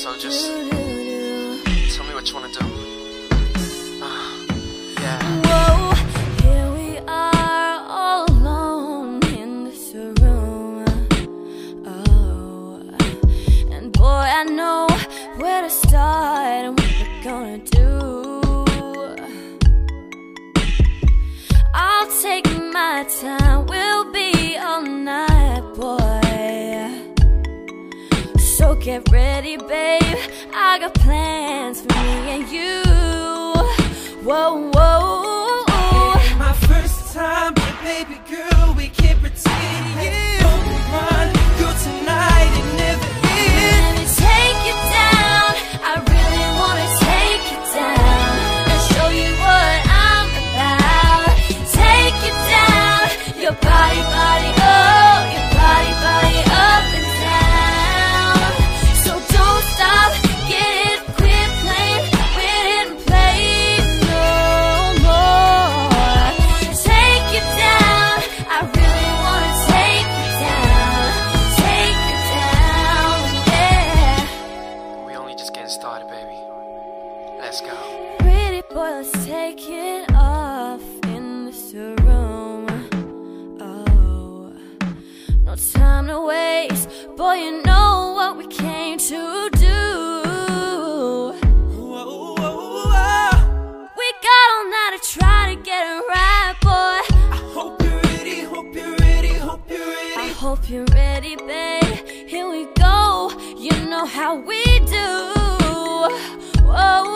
just tell me what you wanna do. Uh, here we are all alone in this room. Oh, and boy, I know where to start and what we're gonna do. I'll take my time, get ready, babe. I got plans for me and you. Whoa, whoa. It my first time, but baby girl, we can't pretend. Baby. Let's go. Pretty boy, let's take it off in this room. Oh, no time to waste. Boy, you know what we came to do. Whoa, whoa, whoa. We got all night to try to get it right, boy. I Hope you're ready, hope you're ready, hope you're ready. I hope you're ready, babe. Here we go. You know how we do. Whoa.